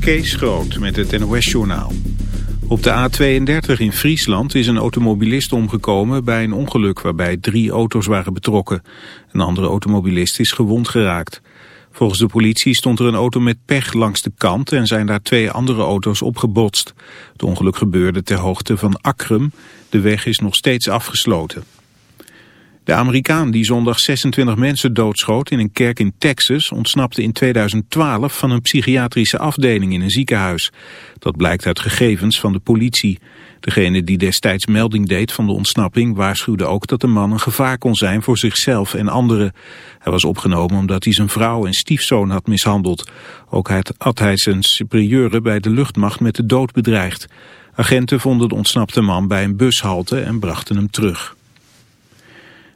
Kees Groot met het NOS-journaal. Op de A32 in Friesland is een automobilist omgekomen bij een ongeluk waarbij drie auto's waren betrokken. Een andere automobilist is gewond geraakt. Volgens de politie stond er een auto met pech langs de kant en zijn daar twee andere auto's opgebotst. Het ongeluk gebeurde ter hoogte van Akrum. De weg is nog steeds afgesloten. De Amerikaan die zondag 26 mensen doodschoot in een kerk in Texas ontsnapte in 2012 van een psychiatrische afdeling in een ziekenhuis. Dat blijkt uit gegevens van de politie. Degene die destijds melding deed van de ontsnapping waarschuwde ook dat de man een gevaar kon zijn voor zichzelf en anderen. Hij was opgenomen omdat hij zijn vrouw en stiefzoon had mishandeld. Ook had hij zijn superieuren bij de luchtmacht met de dood bedreigd. Agenten vonden de ontsnapte man bij een bushalte en brachten hem terug.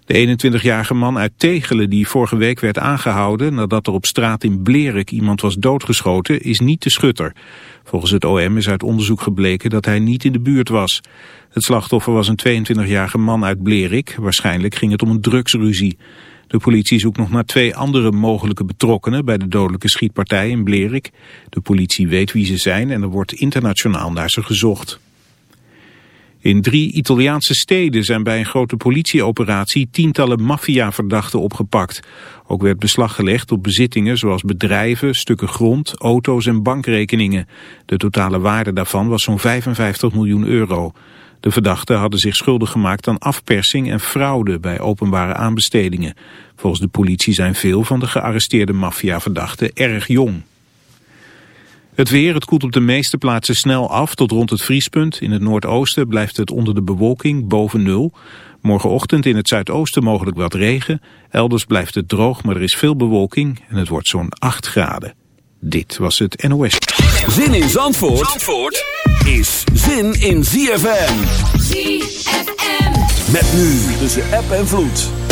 De 21-jarige man uit Tegelen die vorige week werd aangehouden nadat er op straat in Blerik iemand was doodgeschoten is niet de schutter. Volgens het OM is uit onderzoek gebleken dat hij niet in de buurt was. Het slachtoffer was een 22-jarige man uit Blerik. Waarschijnlijk ging het om een drugsruzie. De politie zoekt nog naar twee andere mogelijke betrokkenen bij de dodelijke schietpartij in Blerik. De politie weet wie ze zijn en er wordt internationaal naar ze gezocht. In drie Italiaanse steden zijn bij een grote politieoperatie tientallen maffiaverdachten opgepakt. Ook werd beslag gelegd op bezittingen zoals bedrijven, stukken grond, auto's en bankrekeningen. De totale waarde daarvan was zo'n 55 miljoen euro. De verdachten hadden zich schuldig gemaakt aan afpersing en fraude bij openbare aanbestedingen. Volgens de politie zijn veel van de gearresteerde maffiaverdachten erg jong. Het weer, het koelt op de meeste plaatsen snel af tot rond het vriespunt. In het noordoosten blijft het onder de bewolking boven nul. Morgenochtend in het zuidoosten mogelijk wat regen. Elders blijft het droog, maar er is veel bewolking en het wordt zo'n 8 graden. Dit was het NOS. Zin in Zandvoort, Zandvoort is zin in ZFM. ZFM. Met nu tussen app en vloed.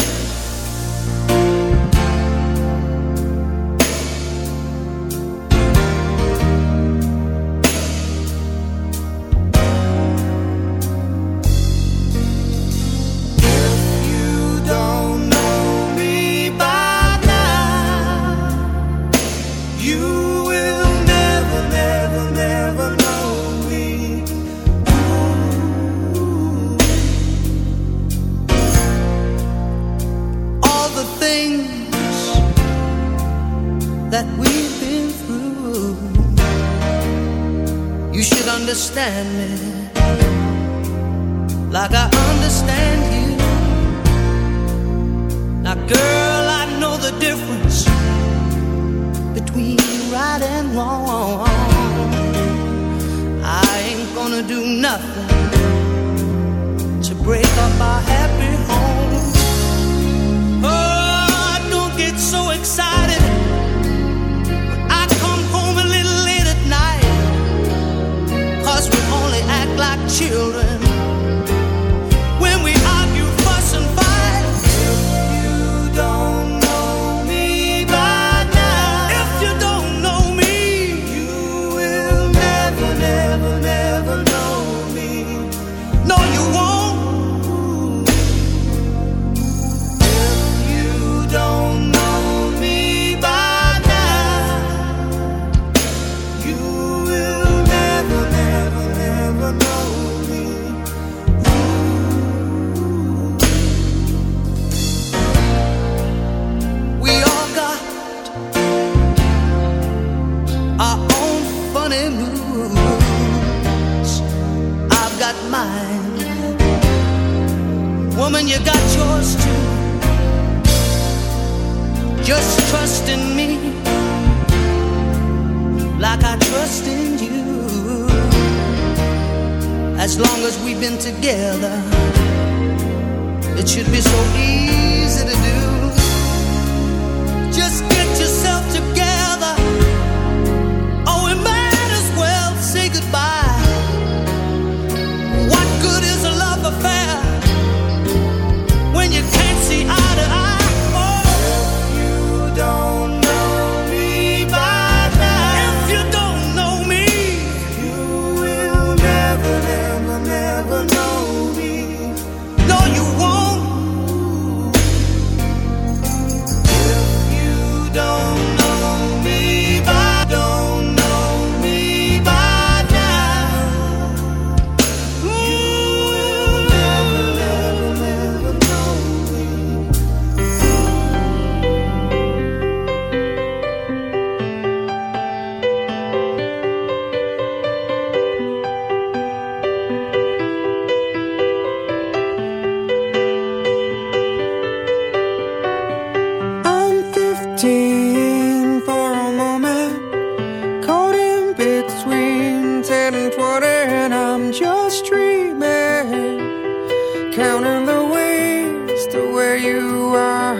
counting the ways to where you are.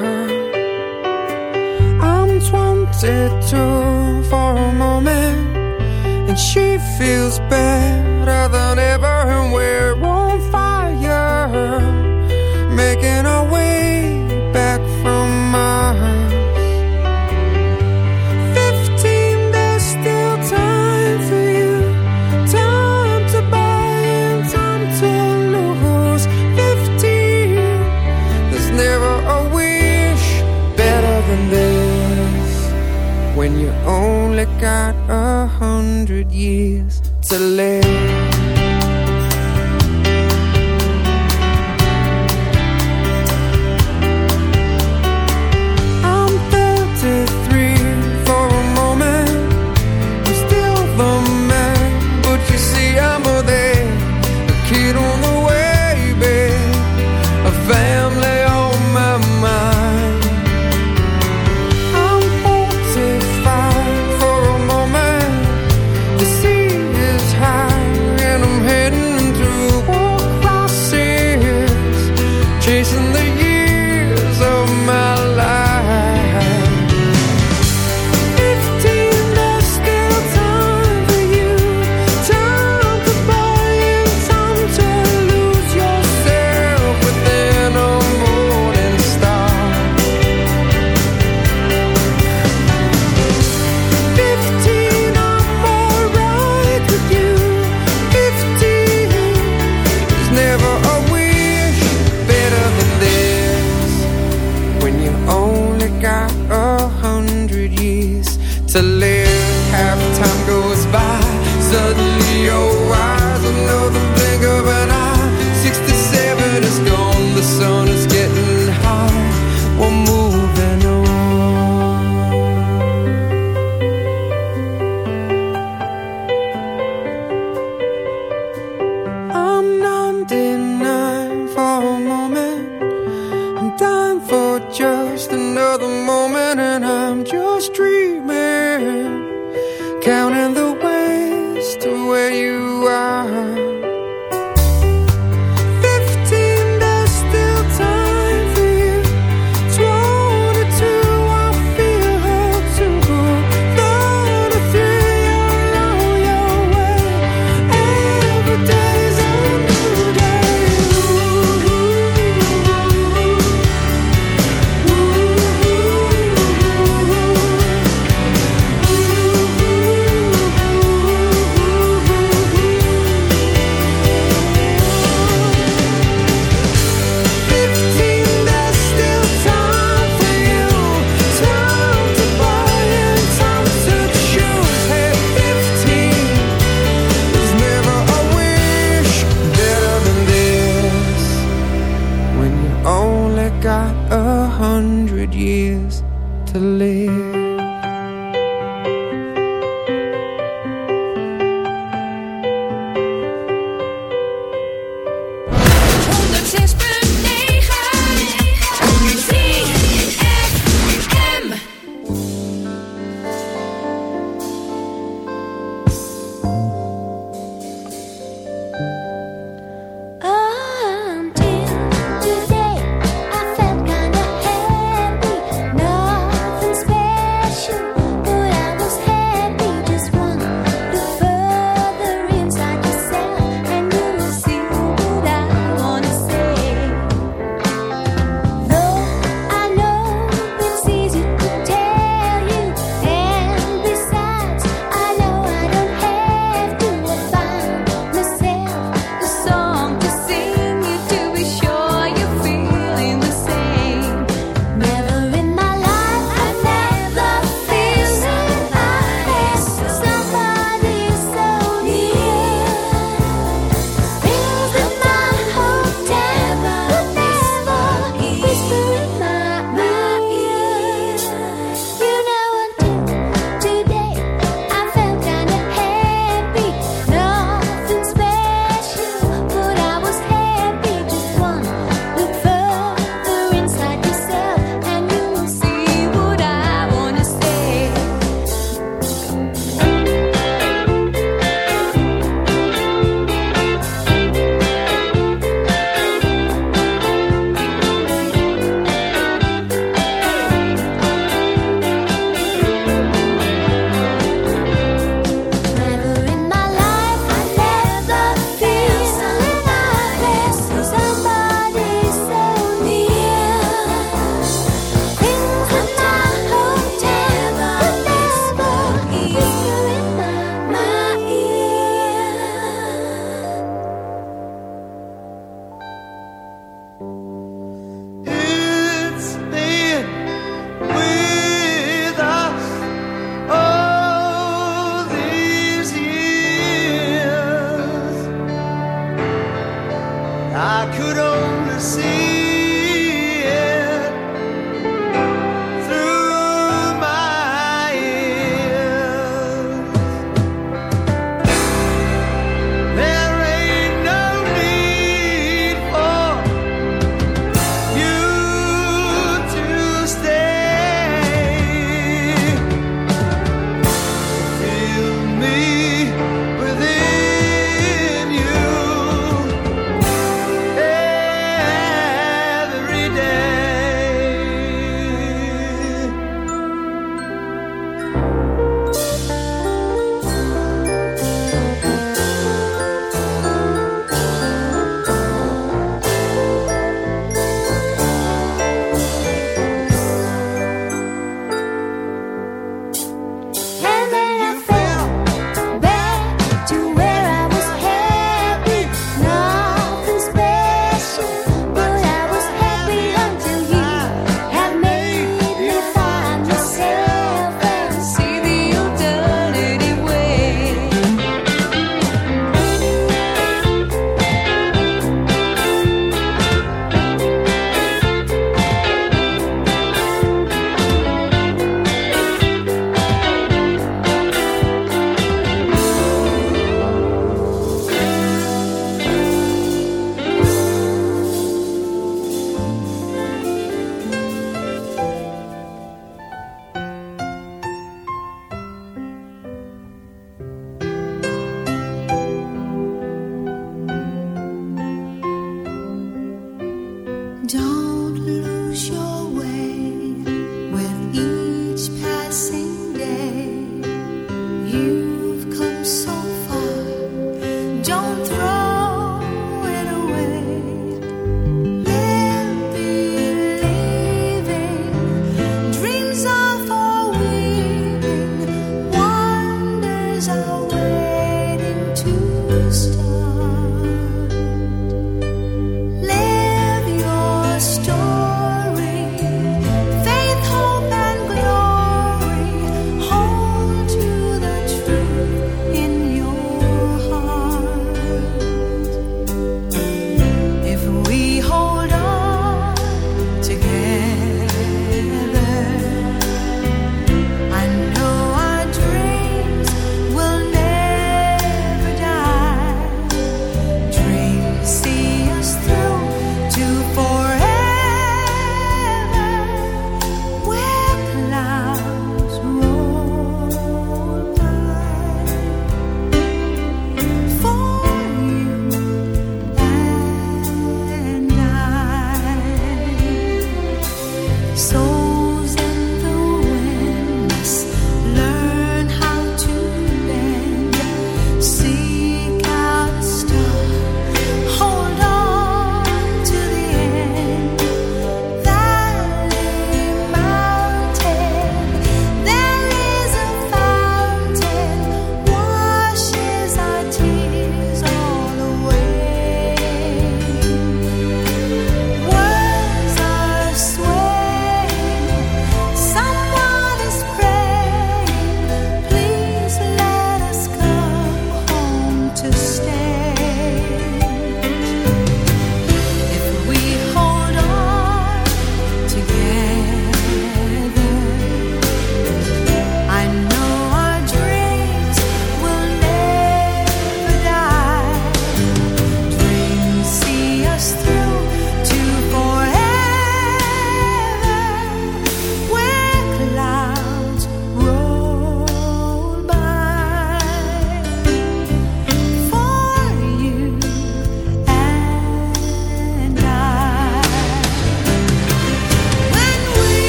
I'm wanted to for a moment, and she feels better than ever. got a hundred years. to live. Half time goes by Suddenly you're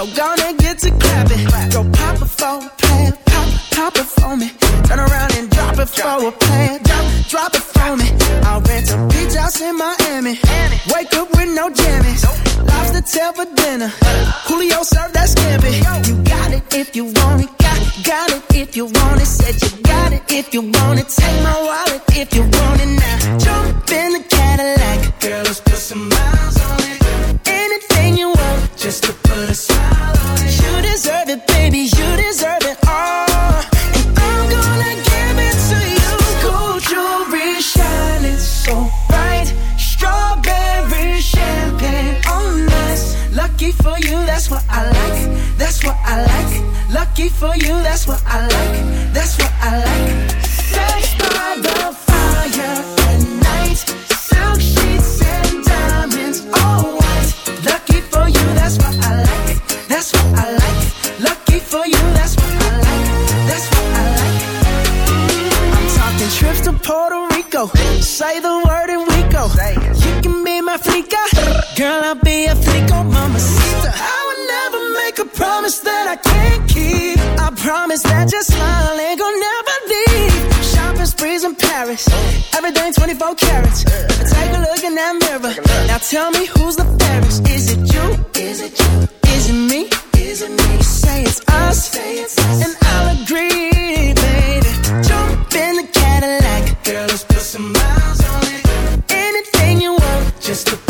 So gonna get to clapping. Go pop a phone just a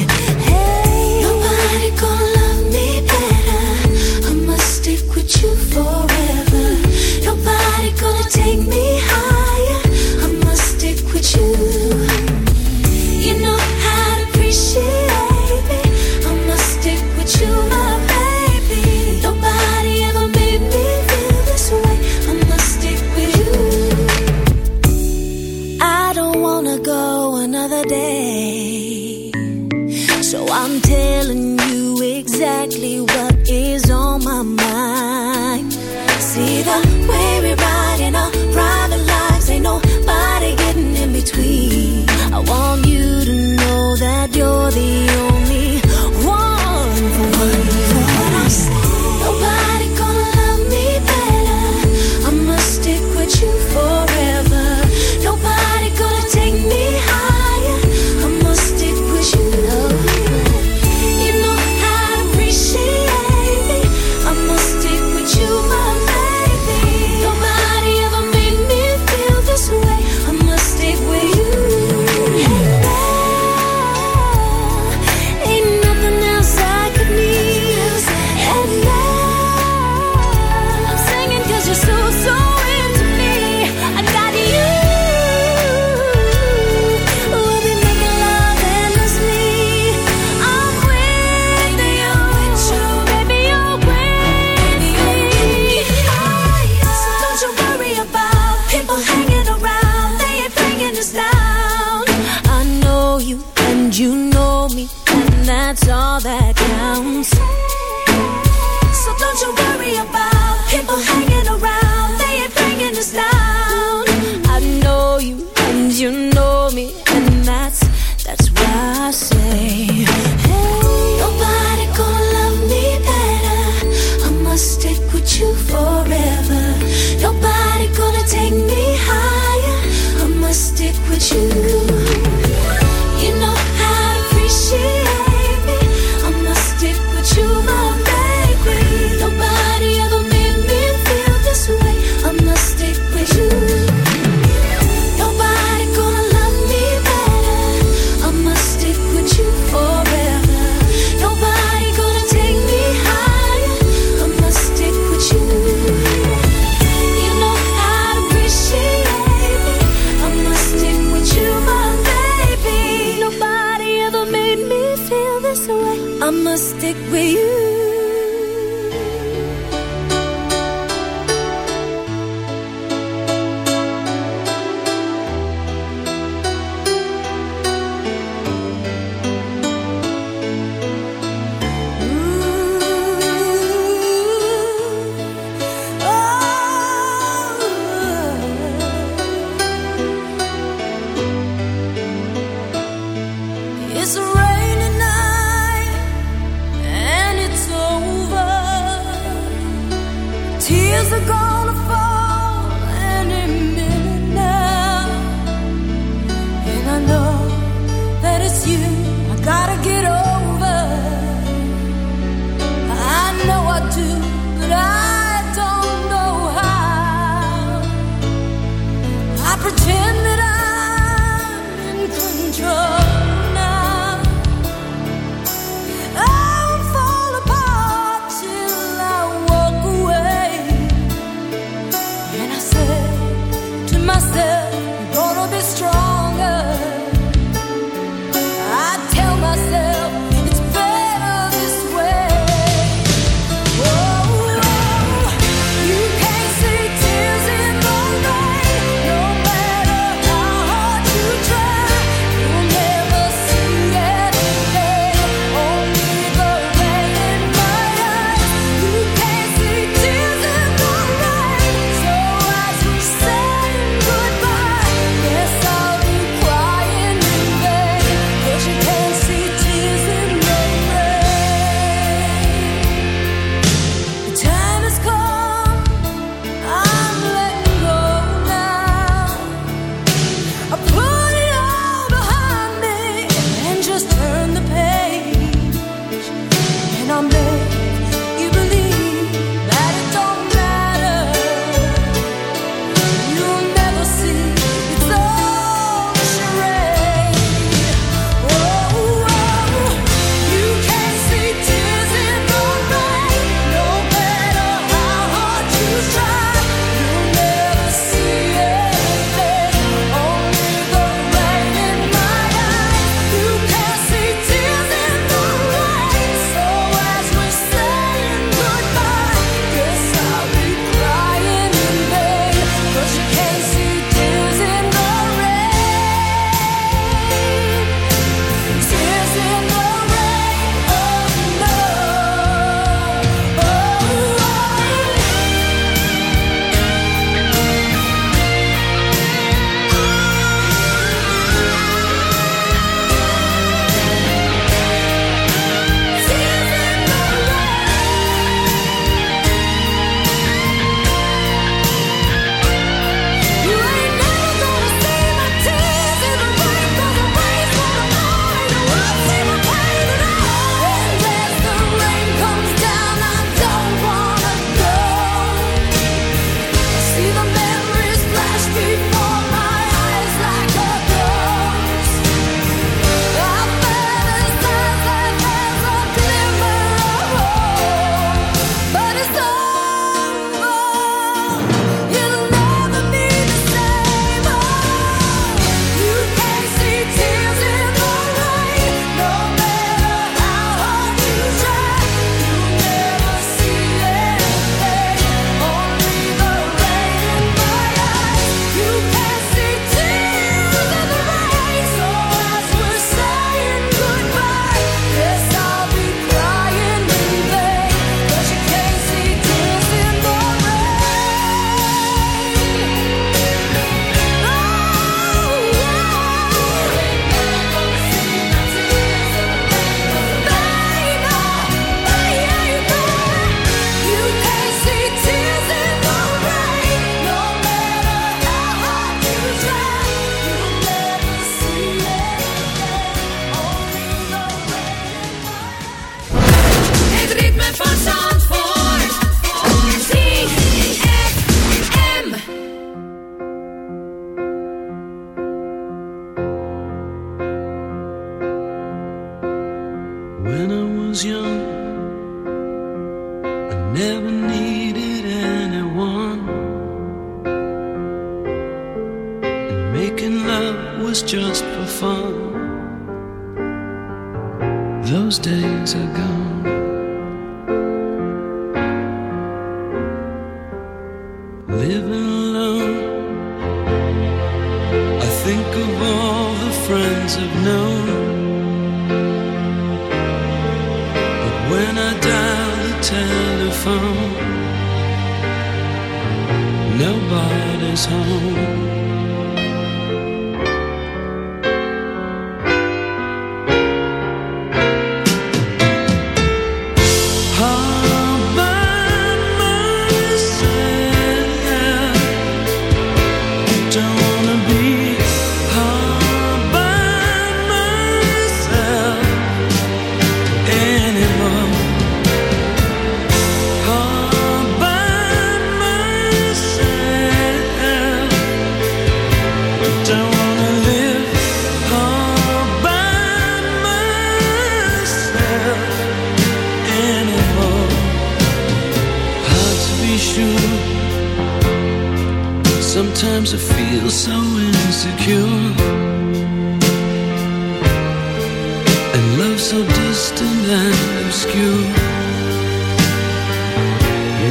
so distant and obscure.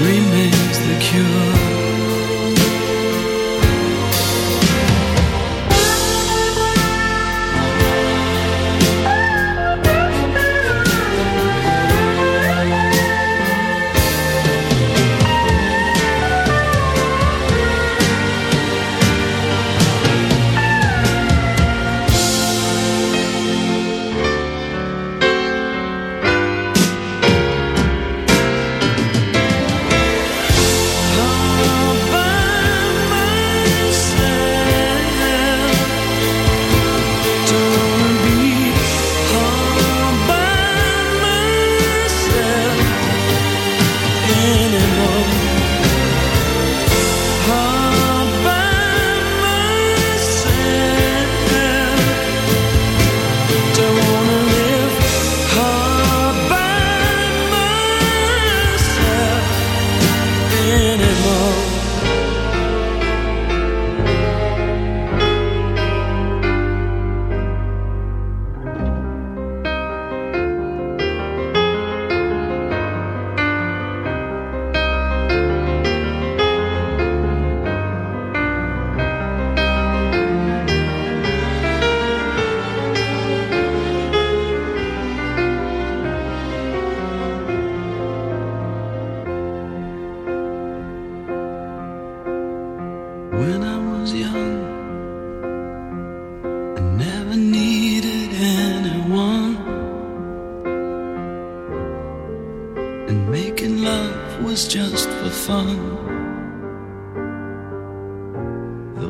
Remains the cure.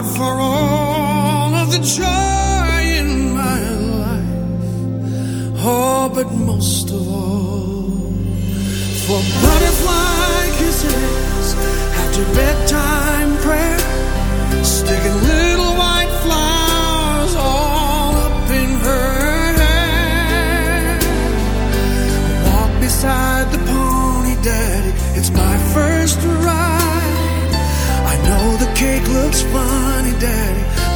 God for all of the joy in my life. Oh, but most of all, for butterfly kisses after bedtime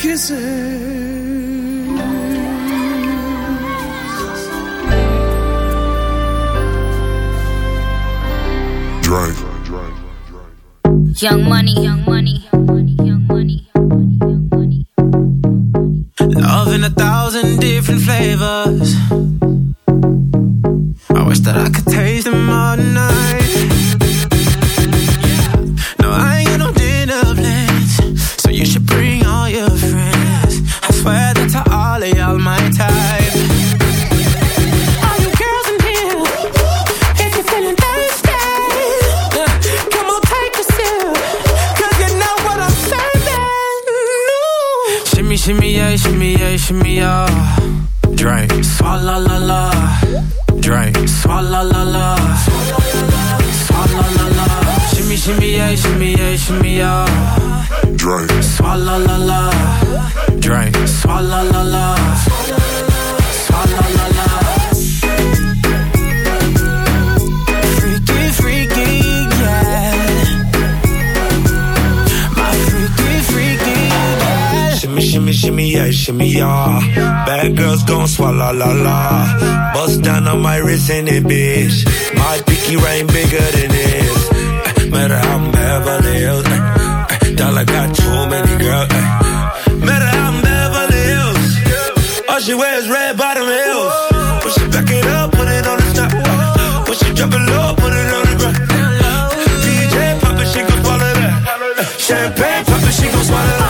kisses. Young money, young money, my wrist and it, bitch. My pinky ring bigger than this. Eh, Matter how I'm Beverly Hills. eh, eh, Dollar got too many girls. Matter how I'm Beverly Hills. All she wears red bottom heels. When she back it up, put it on the top. eh. When she drop it low, put it on the ground. DJ pop it, she gon' swallow that. Champagne pop it, she gon' swallow that.